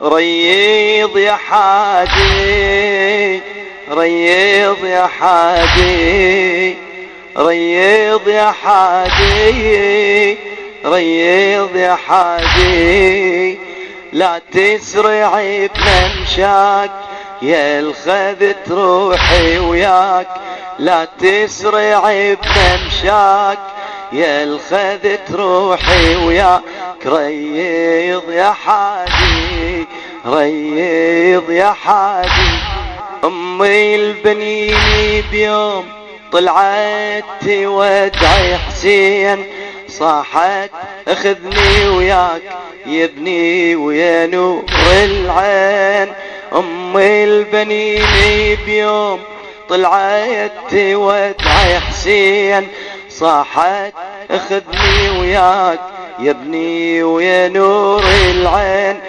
ريض يا حاجي ريض يا حاجي ريض يا حاجي ريض يا حاجي. لا تسرع بممشاك يا الخذت روحي وياك. لا تسرع بممشاك يا الخذت روحي وياك ريض يا حاجي ريض يا حاجي أمي البنيني بيوم طلعت تودعي حسين صاحت أخذني وياك يا ابني ويا نور العين. أمي البنيني بيوم طلعت تودعي حسين صاحت اخذني وياك. يا ابني ويا نور العين.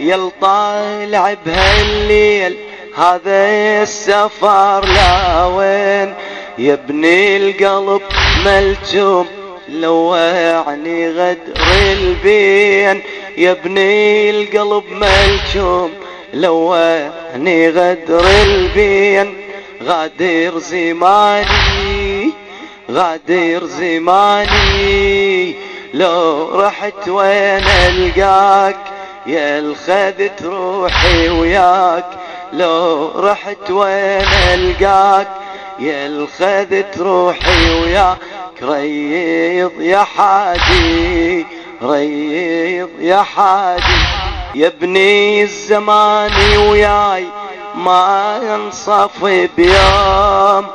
يا طالع بهالليل هذا السفر لا وين. يا ابني القلب ملجوم لوعني غدر البين. يا ابني القلب ملجوم لوعني غدر البين. غادر زماني غادر زماني. لو رحت وين ألقاك؟ يا الخذت روحي وياك. لو رحت وين ألقاك؟ يا الخذت روحي وياك. ريض يا حاجي ريض يا حاجي. يا ابني الزمان وياي ما ينصف بيوم.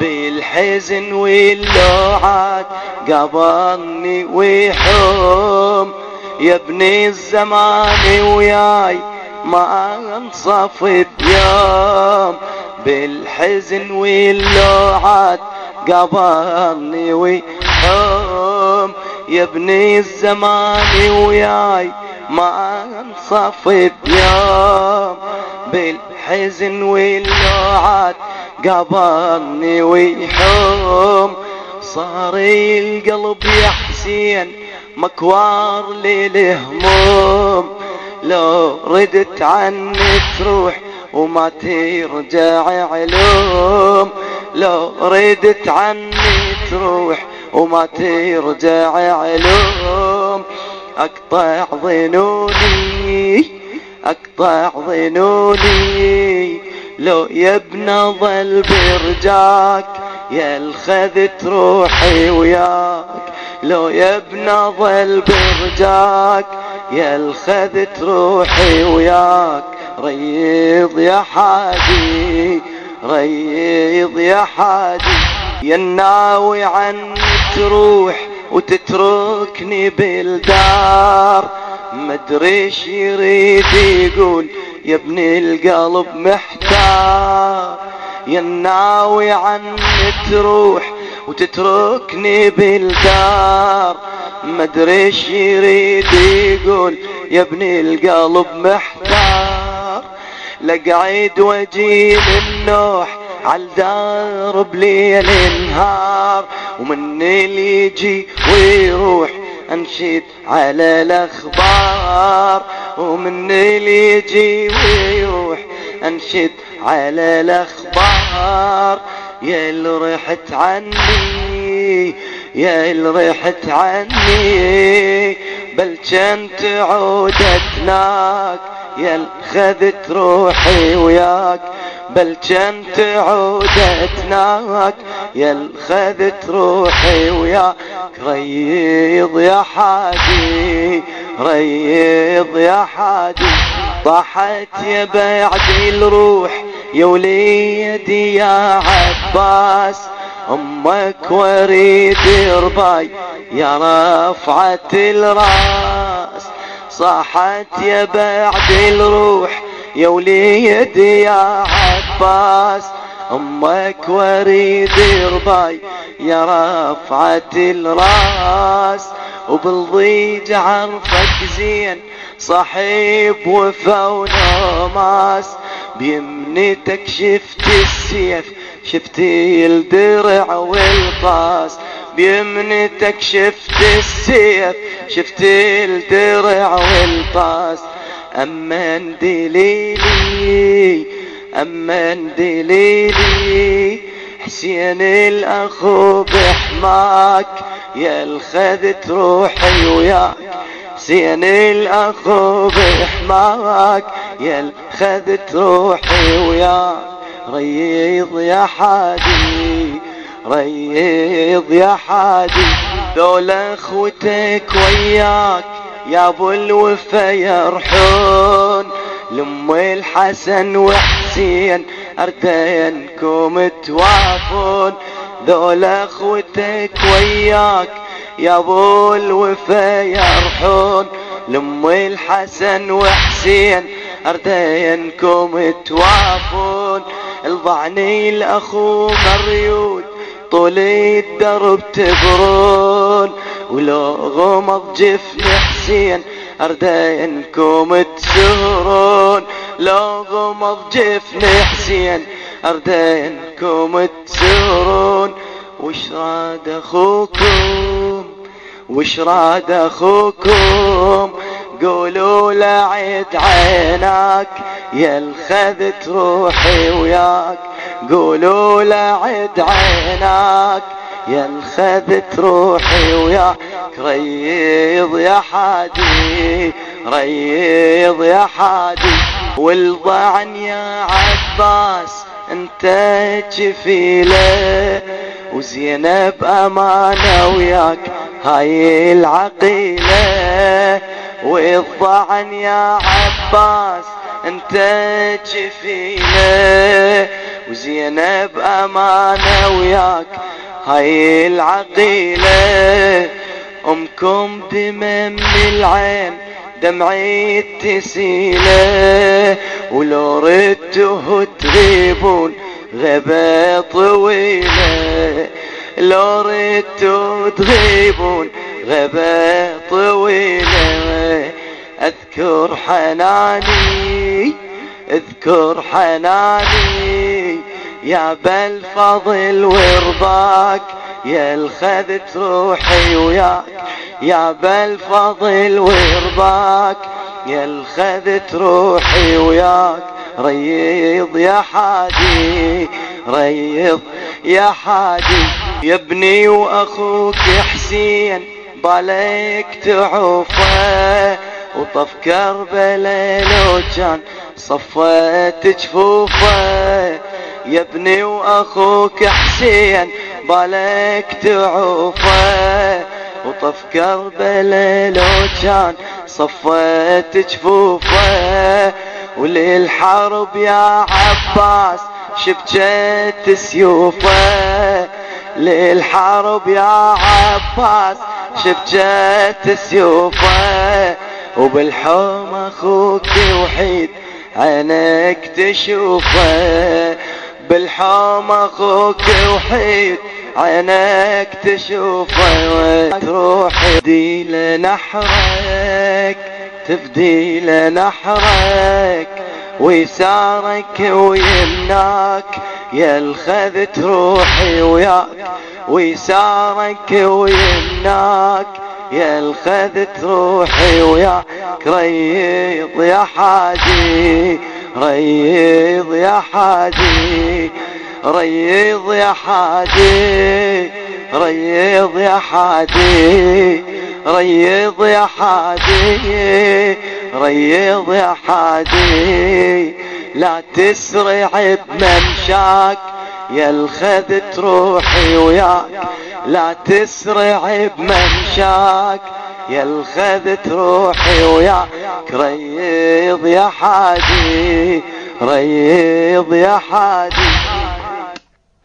بالحزن واللوعات قبضني ويحوم. يا ابني الزمان وياي ما انصف بيوم. بالحزن واللوعات قبضني ويحوم. يا ابني الزمان وياي ما انصف بيوم. بالحزن واللوعات قبضني ويحوم صار القلب يا حسين مكوار للهموم لو ردت عني تروح وما ترجع علوم. لو ردت عني تروح وما ترجع علوم. أقطع ظنوني أقطع ظنوني. لو ابن ظل برجاك يا الخذت روحي وياك. لو ابن ظل برجاك يا الخذت روحي وياك. ريض يا حاجي ريض يا حاجي. يا الناوي عني تروح وتتركني بالدار. مدري يريد يقول يا ابن القلب محتار يا الناوي عني تروح وتتركني بالدار. مدري يريد يقول يا ابن القلب محتار. لقعد واجي النوح عالدار بليل نهار ومن اللي يجي ويروح انشد على الأخبار. ومن اللي يجي ويروح أنشد على الأخبار. يا اللي رحت عني يا اللي رحت عني. بل كنت عودتناك يا خذت روحي وياك. بل كنت عودتناك يا خذت روحي وياك ريض يا حاجي ريض يا حاجي. طاحت يا بعد الروح يا وليدي يا عباس. أمك وريد رباي يا رفعة الراس. صاحت يا بعد الروح يا وليدي يا أمك وريد رباي يا رفعة الراس وبالضيج عرفك زين. صحيب وفا ونوماس بيمنتك شفت السيف. شفت الدرع والقاس بيمنتك شفت السيف. شفت الدرع والقاس. أمن دليلي أمن دليلي حسين الأخو بحماك يا الخذت روحي وياك. حسين الأخو بحماك يا الخذت روحي وياك. ريض يا حادي ريض يا حادي ذول أخوتك وياك. يا أبو الوفا يرحون لام الحسن وحسين أردينكم توافون. ذول أخوتك وياك يا أبو الوفا يرحون. لام الحسن وحسين أردينكم توافون. الضعني الأخو مريود طول الدرب تبرون. ولو غمض جفن حسين اردينكم تسهرون لو غمض جفن حسين اردينكم تسهرون وش راد أخوكم؟ وش راد أخوكم؟ قولوا لعد عينك يا الخذت روحي وياك. قولوا لعد عينك يا الخذت روحي وياك ريض يا حادي ريض يا حادي. والضعن يا عباس انت جفيلة وزينب أمانة وياك هاي العقيلة. والضعن يا عباس انت جفيلة وزينب أمانة وياك هاي العقيلة أمكم دمم العين دمعي تسيلة ولو ردتوا تغيبون غيبة طويلة. لو ردتوا تغيبون غيبة طويلة. أذكر حناني أذكر حناني. يا بالفضل ورضاك يا الخذت روحي وياك. يا بالفضل ورضاك يا الخذت روحي وياك. ريض يا حادي ريض يا حادي. يا ابني وأخوك حسين بالك تعوفه. وطف كربلاء لو كان صفت جفوفه يا ابني وأخوك حسين بالك تعوفه وطف كربلاء لو كان صفت جفوفه. وللحرب يا عباس شبكت سيوفه للحرب يا عباس شبكت سيوفه. وبالحوم أخوك وحيد عينك تشوفه. بالحوم أخوك وحيد عينك تشوفه تروح تفدي لنحرك تفدي لنحرك ويسارك ويمناك يا الخذت روحي وياك. ويسارك ويمناك يا الخذت روحي وياك. ريض يا حاجي ريض يا حاجي ريض يا حاجي ريض يا حاجي ريض يا حاجي ريض يا حاجي. لا تسرع بممشاك يا الخذت روحي وياك. لا تسرع بممشاك يا الخذت روحي وياك ريض يا حاجي ريض يا حاجي